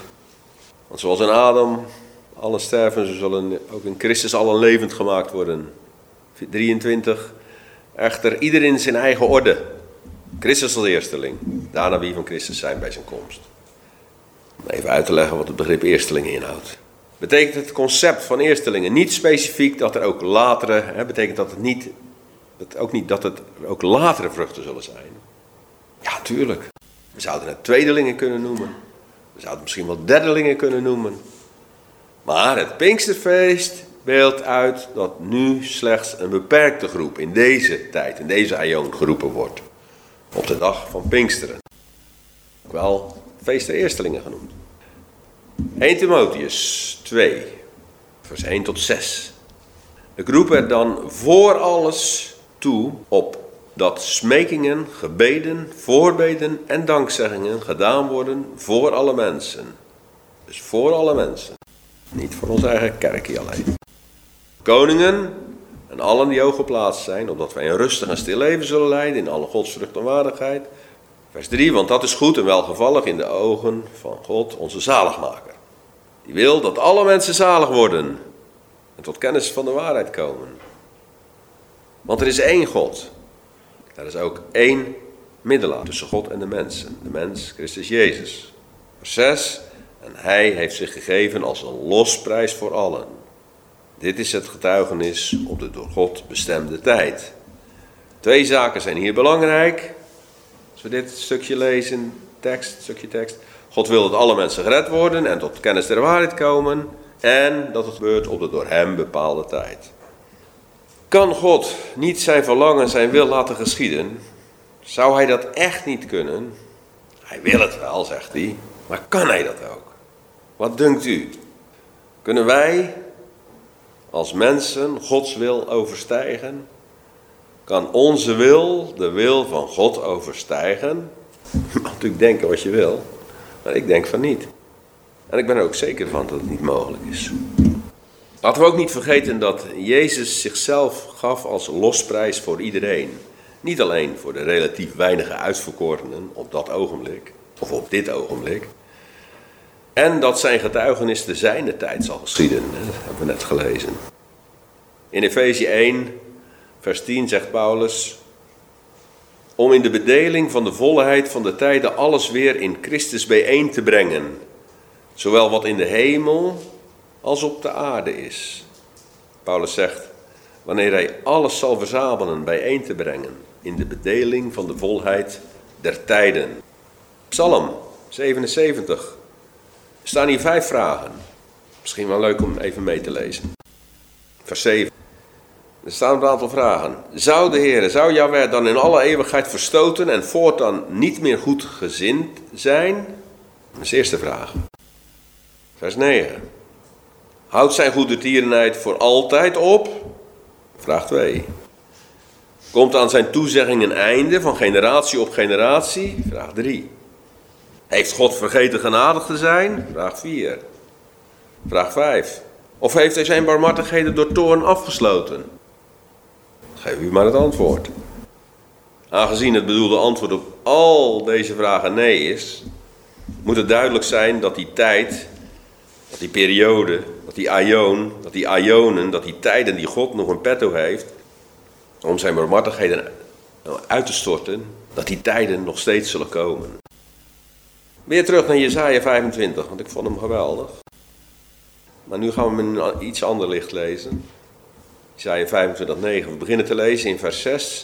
Want zoals in Adam allen sterven, zo zullen ook in Christus allen levend gemaakt worden. 23. Echter, ieder in zijn eigen orde. Christus als eersteling. Daarna wie van Christus zijn bij zijn komst. Om even uit te leggen wat het begrip eersteling inhoudt. Betekent het concept van eerstelingen niet specifiek dat er ook latere, hè, betekent dat het niet, dat ook niet dat het ook latere vruchten zullen zijn? Ja, tuurlijk. We zouden het tweedelingen kunnen noemen. We zouden het misschien wel derdelingen kunnen noemen. Maar het Pinksterfeest beeldt uit dat nu slechts een beperkte groep in deze tijd, in deze aion geroepen wordt. Op de dag van Pinksteren. Ook wel feest der eerstelingen genoemd. 1 Timotheus 2, vers 1 tot 6. Ik roep er dan voor alles toe op dat smekingen, gebeden, voorbeden en dankzeggingen gedaan worden voor alle mensen. Dus voor alle mensen. Niet voor onze eigen kerkje alleen. Koningen en allen die hoog geplaatst zijn, opdat wij een rustig en stil leven zullen leiden in alle godsvrucht en waardigheid. Vers 3, want dat is goed en welgevallig in de ogen van God, onze zaligmaker. Die wil dat alle mensen zalig worden en tot kennis van de waarheid komen. Want er is één God. Er is ook één middelaar tussen God en de mensen. De mens, Christus Jezus. Vers 6. En hij heeft zich gegeven als een losprijs voor allen. Dit is het getuigenis op de door God bestemde tijd. Twee zaken zijn hier belangrijk. Als we dit stukje lezen, tekst, stukje tekst. God wil dat alle mensen gered worden en tot kennis der waarheid komen. En dat het gebeurt op de door hem bepaalde tijd. Kan God niet zijn verlangen, zijn wil laten geschieden? Zou hij dat echt niet kunnen? Hij wil het wel, zegt hij. Maar kan hij dat ook? Wat dunkt u? Kunnen wij als mensen Gods wil overstijgen? Kan onze wil de wil van God overstijgen? Je <laughs> mag natuurlijk denken wat je wil. Maar ik denk van niet. En ik ben er ook zeker van dat het niet mogelijk is. Laten we ook niet vergeten dat Jezus zichzelf gaf als losprijs voor iedereen. Niet alleen voor de relatief weinige uitverkorenen op dat ogenblik, of op dit ogenblik. En dat zijn getuigenis de zijne tijd zal geschieden, dat hebben we net gelezen. In Efezië 1, vers 10 zegt Paulus: om in de bedeling van de volheid van de tijden alles weer in Christus bijeen te brengen, zowel wat in de hemel als op de aarde is. Paulus zegt, wanneer hij alles zal verzamelen bijeen te brengen in de bedeling van de volheid der tijden. Psalm 77. Er staan hier vijf vragen. Misschien wel leuk om even mee te lezen. Vers 7. Er staan een aantal vragen. Zou de Heer, zou Jaweh dan in alle eeuwigheid verstoten en voortaan niet meer goed gezind zijn? Dat is de eerste vraag. Vers 9. Houdt zijn goedertierenheid voor altijd op? Vraag 2. Komt aan zijn toezegging een einde van generatie op generatie? Vraag 3. Heeft God vergeten genadig te zijn? Vraag 4. Vraag 5. Of heeft hij zijn barmhartigheden door toorn afgesloten? Geef u maar het antwoord. Aangezien het bedoelde antwoord op al deze vragen nee is, moet het duidelijk zijn dat die tijd, dat die periode, dat die aion, dat die aionen, dat die tijden die God nog in petto heeft, om zijn barmhartigheden uit te storten, dat die tijden nog steeds zullen komen. Weer terug naar Jesaja 25, want ik vond hem geweldig. Maar nu gaan we hem in een iets ander licht lezen. Jesaja 25, 9. We beginnen te lezen in vers 6.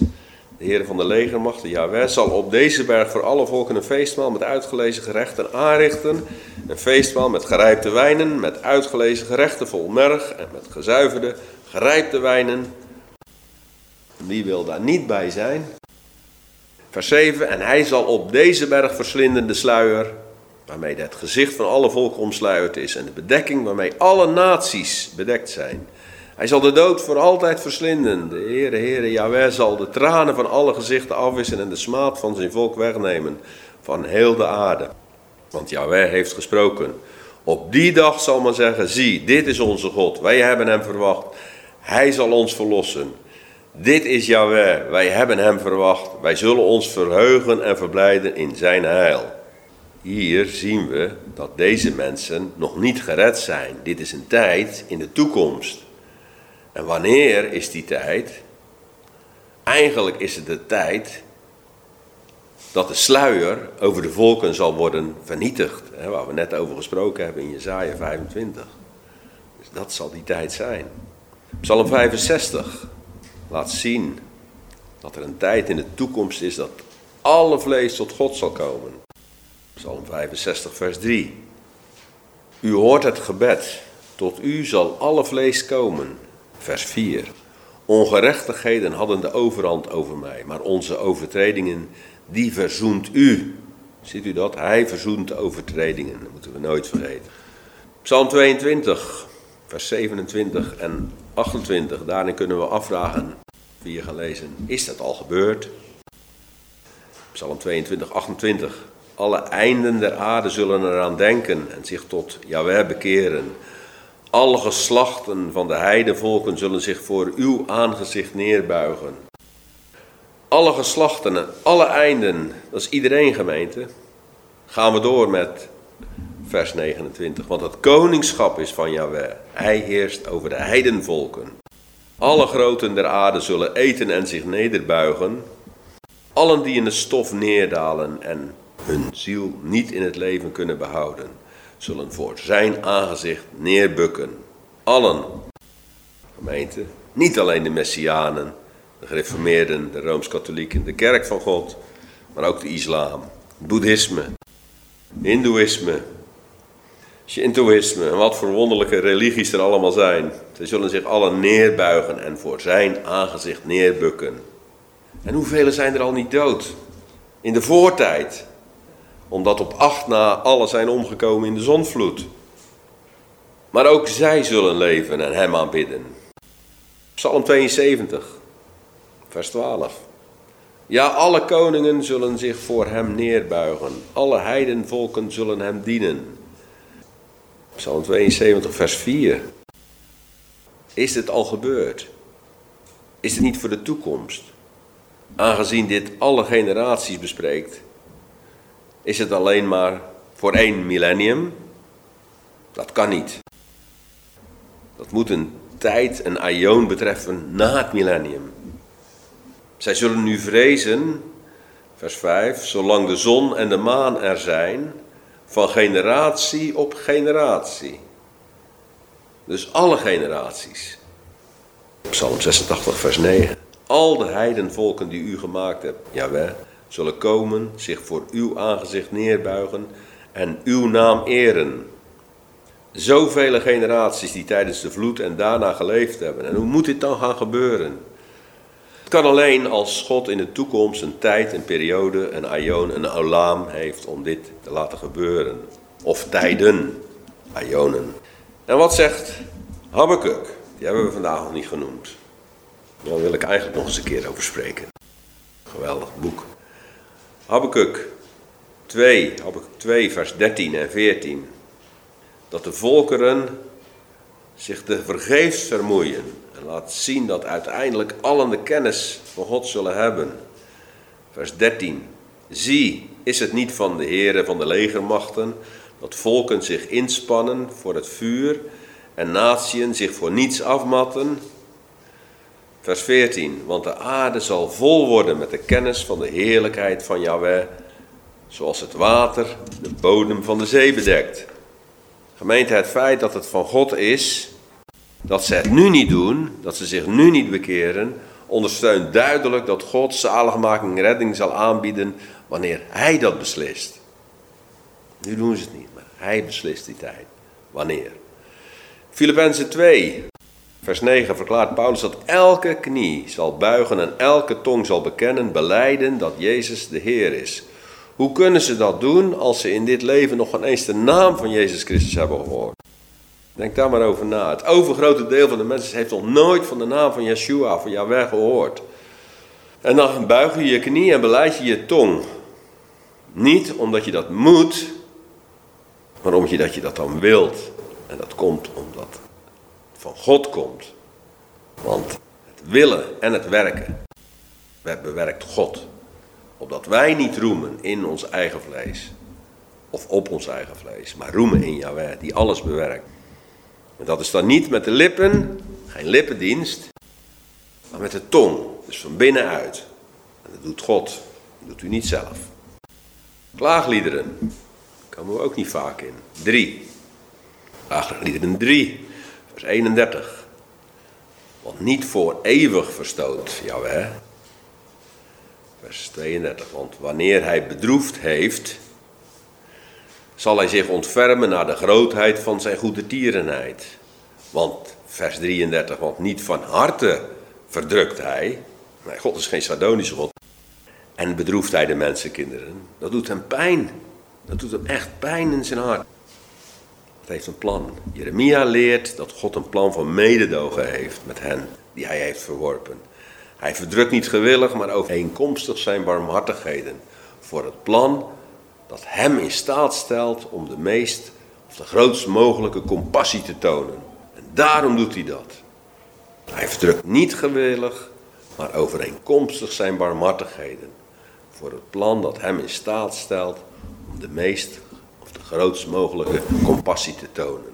De Heer van de legermacht, de Yahweh, zal op deze berg voor alle volken een feestmaal met uitgelezen gerechten aanrichten. Een feestmaal met gerijpte wijnen, met uitgelezen gerechten vol merg en met gezuiverde, gerijpte wijnen. Wie wil daar niet bij zijn? Vers 7. En hij zal op deze berg verslinden de sluier, waarmee het gezicht van alle volken omsluierd is, en de bedekking waarmee alle naties bedekt zijn. Hij zal de dood voor altijd verslinden. De Heere, Heere, Jahweh zal de tranen van alle gezichten afwissen en de smaad van zijn volk wegnemen van heel de aarde. Want Jahweh heeft gesproken. Op die dag zal men zeggen, zie, dit is onze God. Wij hebben hem verwacht. Hij zal ons verlossen. Dit is Jahweh. Wij hebben hem verwacht. Wij zullen ons verheugen en verblijden in zijn heil. Hier zien we dat deze mensen nog niet gered zijn. Dit is een tijd in de toekomst. En wanneer is die tijd? Eigenlijk is het de tijd dat de sluier over de volken zal worden vernietigd. Hè, waar we net over gesproken hebben in Jezaja 25. Dus dat zal die tijd zijn. Psalm 65 laat zien dat er een tijd in de toekomst is dat alle vlees tot God zal komen. Psalm 65 vers 3. U hoort het gebed. Tot u zal alle vlees komen vers 4. Ongerechtigheden hadden de overhand over mij, maar onze overtredingen, die verzoent u. Ziet u dat? Hij verzoent overtredingen. Dat moeten we nooit vergeten. Psalm 22, vers 27 en 28. Daarin kunnen we afvragen, via gaan lezen, is dat al gebeurd? Psalm 22, 28. Alle einden der aarde zullen eraan denken en zich tot Jahweh bekeren. Alle geslachten van de heidevolken zullen zich voor uw aangezicht neerbuigen. Alle geslachten en alle einden, dat is iedereen gemeente. Gaan we door met vers 29. Want het koningschap is van Yahweh. Hij heerst over de heidenvolken. Alle groten der aarde zullen eten en zich nederbuigen. Allen die in de stof neerdalen en hun ziel niet in het leven kunnen behouden zullen voor zijn aangezicht neerbukken. Allen, gemeente, niet alleen de Messianen, de gereformeerden, de Rooms-Katholieken, de kerk van God, maar ook de islam, boeddhisme, hindoeïsme, Shintoïsme en wat voor wonderlijke religies er allemaal zijn. Ze zullen zich allen neerbuigen en voor zijn aangezicht neerbukken. En hoeveel zijn er al niet dood? In de voortijd, omdat op acht na alle zijn omgekomen in de zonvloed. Maar ook zij zullen leven en hem aanbidden. Psalm 72, vers 12. Ja, alle koningen zullen zich voor hem neerbuigen. Alle heidenvolken zullen hem dienen. Psalm 72, vers 4. Is het al gebeurd? Is het niet voor de toekomst? Aangezien dit alle generaties bespreekt, is het alleen maar voor één millennium? Dat kan niet. Dat moet een tijd, een aion betreffen na het millennium. Zij zullen nu vrezen, vers 5, zolang de zon en de maan er zijn, van generatie op generatie. Dus alle generaties. Psalm 86, vers 9. Al de heidenvolken die u gemaakt hebt, jawel, zullen komen, zich voor uw aangezicht neerbuigen en uw naam eren. Zoveel generaties die tijdens de vloed en daarna geleefd hebben. En hoe moet dit dan gaan gebeuren? Het kan alleen als God in de toekomst een tijd, een periode, een aion, een olam heeft om dit te laten gebeuren. Of tijden, aionen. En wat zegt Habakkuk, die hebben we vandaag nog niet genoemd. Daar wil ik eigenlijk nog eens een keer over spreken. Geweldig boek. Habakkuk 2, Habakkuk 2 vers 13 en 14. Dat de volkeren zich te vergeefs vermoeien. En laat zien dat uiteindelijk allen de kennis van God zullen hebben. Vers 13. Zie, is het niet van de heren van de legermachten dat volken zich inspannen voor het vuur en natieën zich voor niets afmatten? Vers 14. Want de aarde zal vol worden met de kennis van de heerlijkheid van Yahweh, zoals het water de bodem van de zee bedekt. Gemeente, het feit dat het van God is, dat ze het nu niet doen, dat ze zich nu niet bekeren, ondersteunt duidelijk dat God zaligmaking redding zal aanbieden wanneer Hij dat beslist. Nu doen ze het niet, maar Hij beslist die tijd. Wanneer? Filippenzen 2, vers 9 verklaart Paulus dat elke knie zal buigen en elke tong zal bekennen, beleiden dat Jezus de Heer is. Hoe kunnen ze dat doen als ze in dit leven nog geen eens de naam van Jezus Christus hebben gehoord? Denk daar maar over na. Het overgrote deel van de mensen heeft nog nooit van de naam van Yeshua, van Yahweh gehoord. En dan buig je je knie en beleid je je tong. Niet omdat je dat moet, maar omdat je dat, je dat dan wilt. En dat komt omdat van God komt. Want het willen en het werken, bewerkt God. Opdat wij niet roemen in ons eigen vlees. Of op ons eigen vlees. Maar roemen in Yahweh, die alles bewerkt. En dat is dan niet met de lippen, geen lippendienst. Maar met de tong. Dus van binnenuit. En dat doet God. Dat doet u niet zelf. Klaagliederen. Daar komen we ook niet vaak in. Drie. Klaagliederen 3, vers 31. Want niet voor eeuwig verstoot Jawel. Vers 32. Want wanneer hij bedroefd heeft, zal hij zich ontfermen naar de grootheid van zijn goede tierenheid. Want, vers 33, want niet van harte verdrukt hij. Nee, God is geen sardonische God. En bedroeft hij de mensenkinderen. Dat doet hem pijn. Dat doet hem echt pijn in zijn hart. Heeft een plan. Jeremia leert dat God een plan van mededogen heeft met hen die hij heeft verworpen. Hij verdrukt niet gewillig, maar overeenkomstig zijn barmhartigheden. Voor het plan dat hem in staat stelt om de meest of de grootst mogelijke compassie te tonen. En daarom doet hij dat. Hij verdrukt niet gewillig, maar overeenkomstig zijn barmhartigheden. Voor het plan dat hem in staat stelt om de meest de grootst mogelijke compassie te tonen.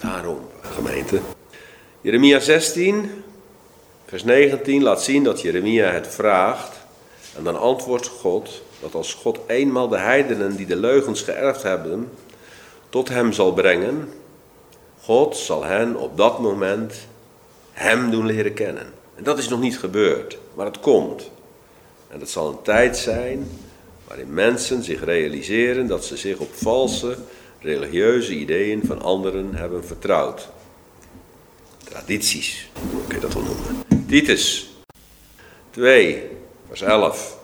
Daarom, gemeente. Jeremia 16, vers 19 laat zien dat Jeremia het vraagt. En dan antwoordt God dat als God eenmaal de heidenen die de leugens geërfd hebben, tot hem zal brengen, God zal hen op dat moment hem doen leren kennen. En dat is nog niet gebeurd, maar het komt. En het zal een tijd zijn waarin mensen zich realiseren dat ze zich op valse religieuze ideeën van anderen hebben vertrouwd. Tradities, hoe kun je dat wel noemen. Titus 2, vers 11.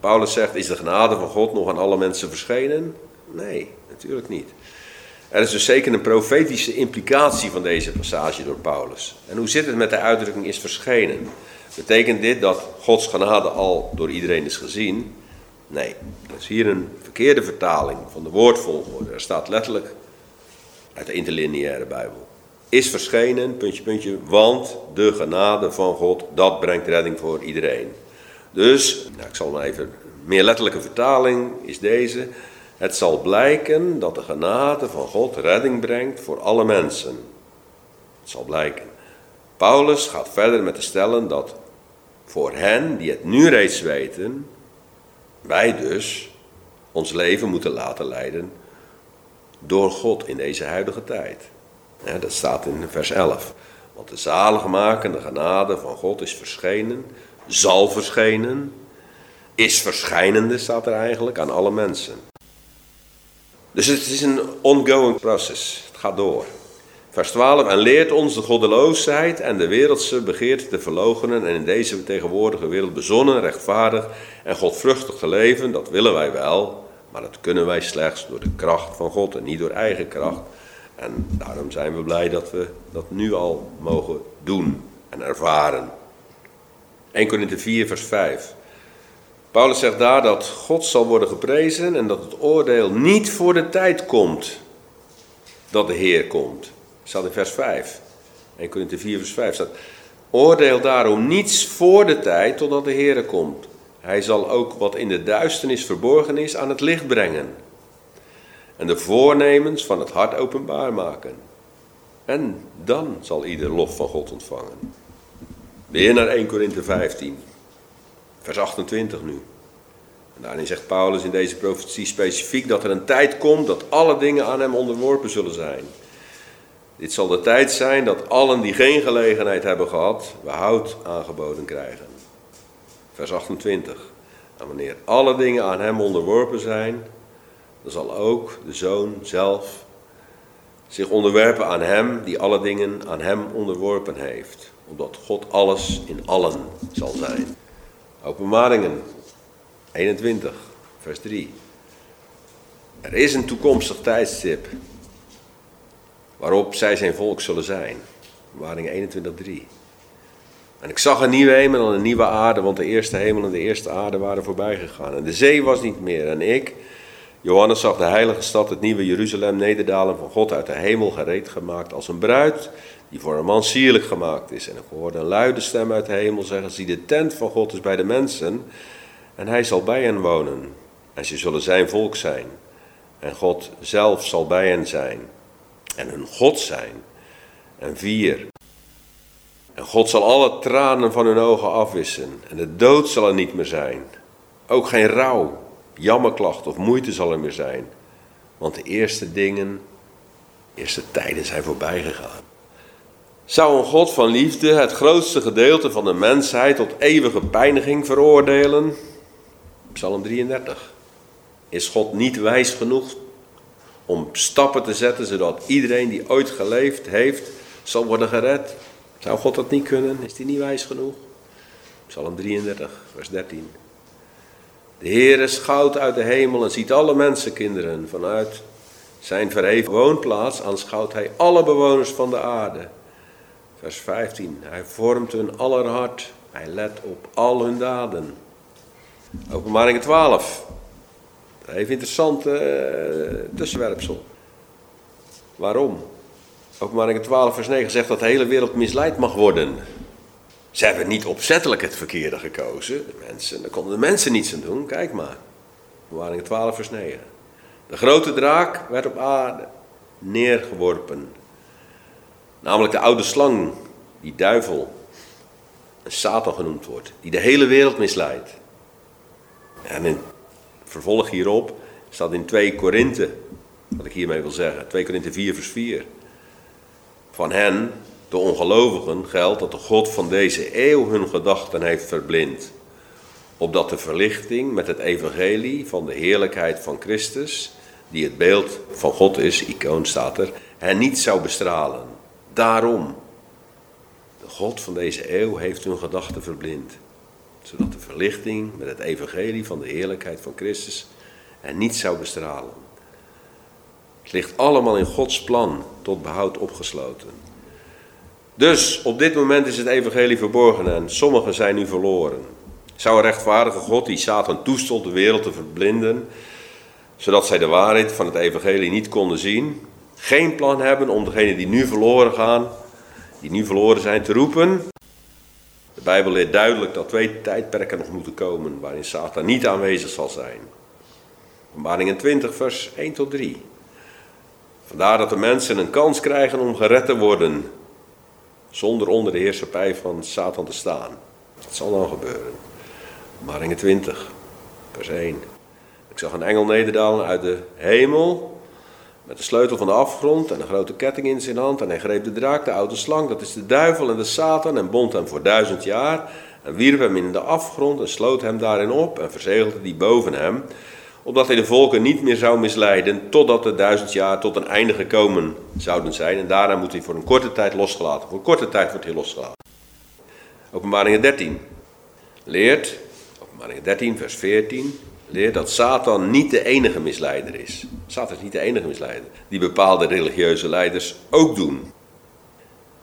Paulus zegt, is de genade van God nog aan alle mensen verschenen? Nee, natuurlijk niet. Er is dus zeker een profetische implicatie van deze passage door Paulus. En hoe zit het met de uitdrukking is verschenen? Betekent dit dat Gods genade al door iedereen is gezien? Nee, dat is hier een verkeerde vertaling van de woordvolgorde. Er staat letterlijk uit de interlineaire Bijbel. Is verschenen, puntje, puntje, want de genade van God, dat brengt redding voor iedereen. Dus, nou, ik zal maar even, meer letterlijke vertaling is deze. Het zal blijken dat de genade van God redding brengt voor alle mensen. Het zal blijken. Paulus gaat verder met te stellen dat voor hen die het nu reeds weten, wij dus ons leven moeten laten leiden door God in deze huidige tijd. Ja, dat staat in vers 11. Want de zaligmakende genade van God is verschenen zal verschenen, is verschijnende, staat er eigenlijk, aan alle mensen. Dus het is een ongoing proces. Het gaat door. Vers 12. En leert ons de goddeloosheid en de wereldse begeerte te verloochenen en in deze tegenwoordige wereld bezonnen, rechtvaardig en godvruchtig te leven. Dat willen wij wel, maar dat kunnen wij slechts door de kracht van God en niet door eigen kracht. En daarom zijn we blij dat we dat nu al mogen doen en ervaren. 1 Korinthe 4, vers 5. Paulus zegt daar dat God zal worden geprezen en dat het oordeel niet voor de tijd komt dat de Heer komt. Staat in vers 5. 1 Korinthe 4, vers 5 staat. Oordeel daarom niets voor de tijd totdat de Heer komt. Hij zal ook wat in de duisternis verborgen is aan het licht brengen. En de voornemens van het hart openbaar maken. En dan zal ieder lof van God ontvangen. Weer naar 1 Korinthe 15, vers 28 nu. Daarin zegt Paulus in deze profetie specifiek dat er een tijd komt dat alle dingen aan hem onderworpen zullen zijn. Dit zal de tijd zijn dat allen die geen gelegenheid hebben gehad, behoud aangeboden krijgen. Vers 28. En wanneer alle dingen aan hem onderworpen zijn, dan zal ook de zoon zelf zich onderwerpen aan hem die alle dingen aan hem onderworpen heeft, omdat God alles in allen zal zijn. Openbaringen 21, vers 3. Er is een toekomstig tijdstip waarop zij zijn volk zullen zijn. Openbaring 21, 3. En ik zag een nieuwe hemel en een nieuwe aarde, want de eerste hemel en de eerste aarde waren voorbij gegaan. En de zee was niet meer. En ik, Johannes, zag de heilige stad, het nieuwe Jeruzalem, nederdalen van God uit de hemel, gereed gemaakt als een bruid, die voor een man sierlijk gemaakt is. En ik hoorde een luide stem uit de hemel zeggen, zie de tent van God is bij de mensen, en hij zal bij hen wonen. En ze zullen zijn volk zijn. En God zelf zal bij hen zijn. En hun God zijn. En vier. En God zal alle tranen van hun ogen afwissen. En de dood zal er niet meer zijn. Ook geen rouw, jammerklacht of moeite zal er meer zijn. Want de eerste dingen, de eerste tijden zijn voorbij gegaan. Zou een God van liefde het grootste gedeelte van de mensheid tot eeuwige pijniging veroordelen? Psalm 33. Is God niet wijs genoeg om stappen te zetten zodat iedereen die ooit geleefd heeft zal worden gered? Zou God dat niet kunnen? Is hij niet wijs genoeg? Psalm 33, vers 13. De Heer schouwt uit de hemel en ziet alle mensenkinderen. Vanuit zijn verheven woonplaats aanschouwt hij alle bewoners van de aarde. Vers 15. Hij vormt hun aller hart. Hij let op al hun daden. Openbaring 12. Even interessant uh, tussenwerpsel. Waarom? Openbaring 12 vers 9 zegt dat de hele wereld misleid mag worden. Ze hebben niet opzettelijk het verkeerde gekozen. De mensen, daar konden de mensen niets aan doen. Kijk maar. Openbaring 12 vers 9. De grote draak werd op aarde neergeworpen. Namelijk de oude slang, die duivel, Satan genoemd wordt, die de hele wereld misleidt. En in vervolg hierop staat in 2 Korinthe, wat ik hiermee wil zeggen, 2 Korinthe 4 vers 4. Van hen, de ongelovigen, geldt dat de God van deze eeuw hun gedachten heeft verblind. Opdat de verlichting met het evangelie van de heerlijkheid van Christus, die het beeld van God is, icoon staat er, hen niet zou bestralen. Daarom, de God van deze eeuw heeft hun gedachten verblind zodat de verlichting met het evangelie van de heerlijkheid van Christus hen niet zou bestralen. Het ligt allemaal in Gods plan tot behoud opgesloten. Dus op dit moment is het evangelie verborgen en sommigen zijn nu verloren. Zou een rechtvaardige God die Satan toestond de wereld te verblinden, zodat zij de waarheid van het evangelie niet konden zien, geen plan hebben om degenen die nu verloren gaan, die nu verloren zijn, te roepen de Bijbel leert duidelijk dat twee tijdperken nog moeten komen waarin Satan niet aanwezig zal zijn. Openbaringen 20, vers 1 tot 3. Vandaar dat de mensen een kans krijgen om gered te worden, zonder onder de heerschappij van Satan te staan. Dat zal dan gebeuren. Openbaringen 20, vers 1. Ik zag een engel nederdalen uit de hemel met de sleutel van de afgrond en een grote ketting in zijn hand. En hij greep de draak, de oude slang, dat is de duivel en de Satan, en bond hem voor duizend jaar. En wierp hem in de afgrond en sloot hem daarin op en verzegelde die boven hem. Opdat hij de volken niet meer zou misleiden, totdat de duizend jaar tot een einde gekomen zouden zijn. En daarna moet hij voor een korte tijd losgelaten. Voor een korte tijd wordt hij losgelaten. Openbaringen 13 leert, openbaringen 13 vers 14, leert dat Satan niet de enige misleider is. Satan is niet de enige misleider. Die bepaalde religieuze leiders ook doen.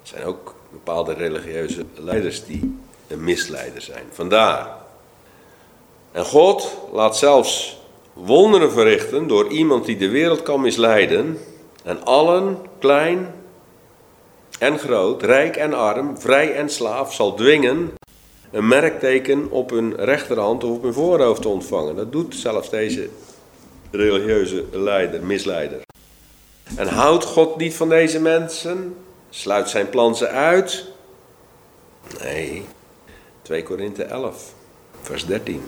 Er zijn ook bepaalde religieuze leiders die een misleider zijn. Vandaar. En God laat zelfs wonderen verrichten door iemand die de wereld kan misleiden. En allen, klein en groot, rijk en arm, vrij en slaaf, zal dwingen een merkteken op hun rechterhand of op hun voorhoofd te ontvangen. Dat doet zelfs deze religieuze leider, misleider. En houdt God niet van deze mensen? Sluit zijn plan ze uit? Nee. 2 Korinthe 11, vers 13.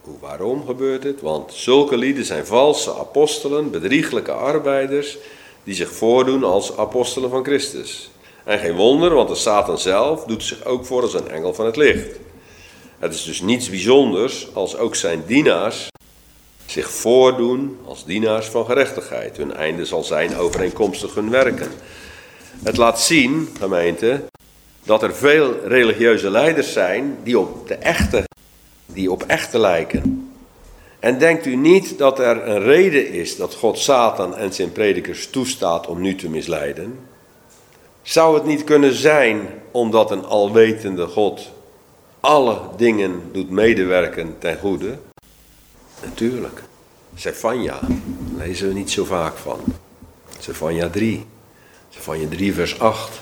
Hoe, waarom gebeurt het? Want zulke lieden zijn valse apostelen, bedrieglijke arbeiders, die zich voordoen als apostelen van Christus. En geen wonder, want de Satan zelf doet zich ook voor als een engel van het licht. Het is dus niets bijzonders als ook zijn dienaars zich voordoen als dienaars van gerechtigheid. Hun einde zal zijn overeenkomstig hun werken. Het laat zien, gemeente, dat er veel religieuze leiders zijn die op de echte, die op echte lijken. En denkt u niet dat er een reden is dat God Satan en zijn predikers toestaat om nu te misleiden? Zou het niet kunnen zijn omdat een alwetende God alle dingen doet medewerken ten goede? Natuurlijk. Zephania, lezen we niet zo vaak van. Zephania 3. Zephania 3 vers 8.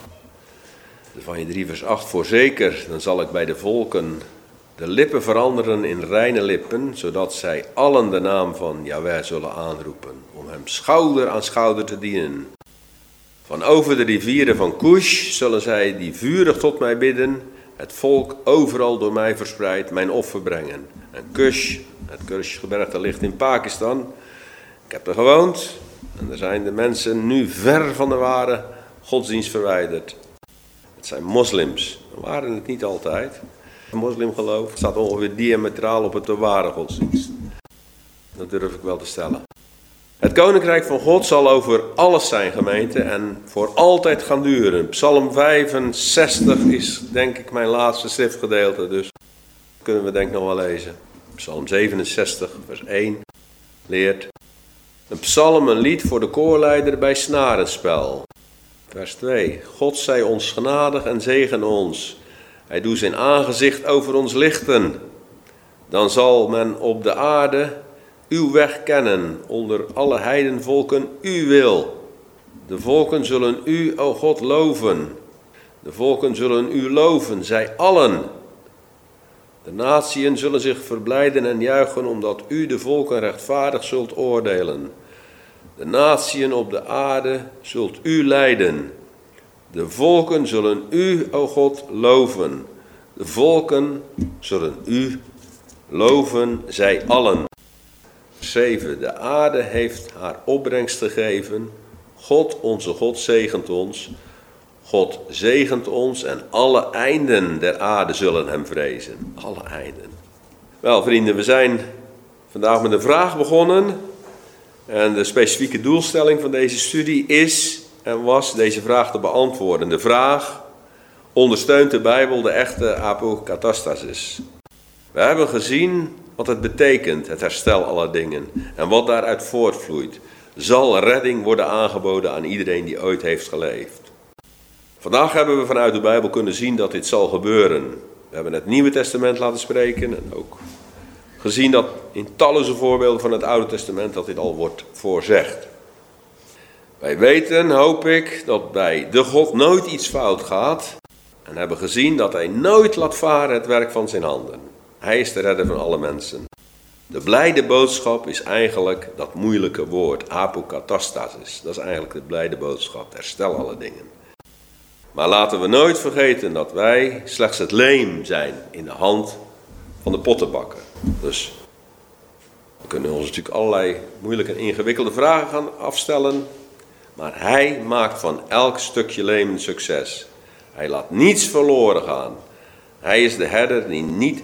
Zephania 3 vers 8. Voorzeker, dan zal ik bij de volken de lippen veranderen in reine lippen, zodat zij allen de naam van Yahweh zullen aanroepen, om hem schouder aan schouder te dienen. Van over de rivieren van Kush zullen zij die vurig tot mij bidden, het volk overal door mij verspreid mijn offer brengen. En Kush, het Kush-gebergte ligt in Pakistan. Ik heb er gewoond en er zijn de mensen nu ver van de ware godsdienst verwijderd. Het zijn moslims, waren het niet altijd. Een moslimgeloof staat ongeveer diametraal op het ware godsdienst. Dat durf ik wel te stellen. Het koninkrijk van God zal over alles zijn, gemeente, en voor altijd gaan duren. Psalm 65 is, denk ik, mijn laatste schriftgedeelte, dus kunnen we denk ik nog wel lezen. Psalm 67, vers 1 leert. Een psalm, een lied voor de koorleider bij snarenspel. Vers 2. God zij ons genadig en zegen ons. Hij doet zijn aangezicht over ons lichten. Dan zal men op de aarde uw weg kennen, onder alle heidenvolken uw wil. De volken zullen u, o God, loven. De volken zullen u loven, zij allen. De natieën zullen zich verblijden en juichen, omdat u de volken rechtvaardig zult oordelen. De natieën op de aarde zult u leiden. De volken zullen u, o God, loven. De volken zullen u loven, zij allen. 7. De aarde heeft haar opbrengst gegeven. God, onze God, zegent ons. God zegent ons en alle einden der aarde zullen hem vrezen. Alle einden. Wel, vrienden, we zijn vandaag met een vraag begonnen. En de specifieke doelstelling van deze studie is en was deze vraag te beantwoorden. De vraag: ondersteunt de Bijbel de echte apokatastasis? We hebben gezien wat het betekent, het herstel aller dingen, en wat daaruit voortvloeit. Zal redding worden aangeboden aan iedereen die ooit heeft geleefd? Vandaag hebben we vanuit de Bijbel kunnen zien dat dit zal gebeuren. We hebben het Nieuwe Testament laten spreken en ook gezien dat in talloze voorbeelden van het Oude Testament dat dit al wordt voorzegd. Wij weten, hoop ik, dat bij de God nooit iets fout gaat en hebben gezien dat hij nooit laat varen het werk van zijn handen. Hij is de redder van alle mensen. De blijde boodschap is eigenlijk dat moeilijke woord, apokatastasis. Dat is eigenlijk de blijde boodschap, herstel alle dingen. Maar laten we nooit vergeten dat wij slechts het leem zijn in de hand van de pottenbakker. Dus we kunnen ons natuurlijk allerlei moeilijke en ingewikkelde vragen gaan afstellen. Maar hij maakt van elk stukje leem een succes. Hij laat niets verloren gaan. Hij is de herder die niet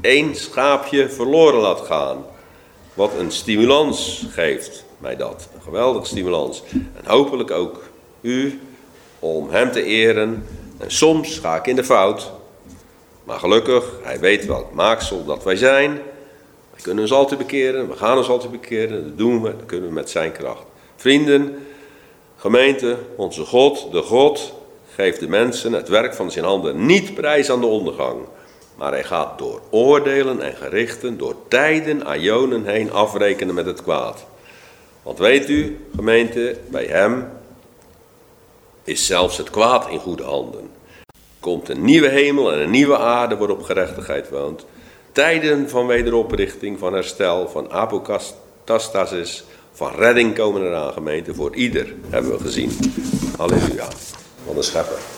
één schaapje verloren laat gaan. Wat een stimulans geeft mij dat. Een geweldige stimulans. En hopelijk ook u om hem te eren. En soms ga ik in de fout. Maar gelukkig, hij weet welk maaksel dat wij zijn. kunnen ons altijd bekeren, we gaan ons altijd bekeren, dat doen we, dat kunnen we met zijn kracht. Vrienden, gemeente, onze God, de God, geeft de mensen het werk van zijn handen niet prijs aan de ondergang. Maar hij gaat door oordelen en gerichten, door tijden, aionen heen afrekenen met het kwaad. Want weet u, gemeente, bij hem is zelfs het kwaad in goede handen. Komt een nieuwe hemel en een nieuwe aarde waarop gerechtigheid woont. Tijden van wederoprichting, van herstel, van apocastasis, van redding komen eraan, gemeente, voor ieder, hebben we gezien. Halleluja. Wat een schepper.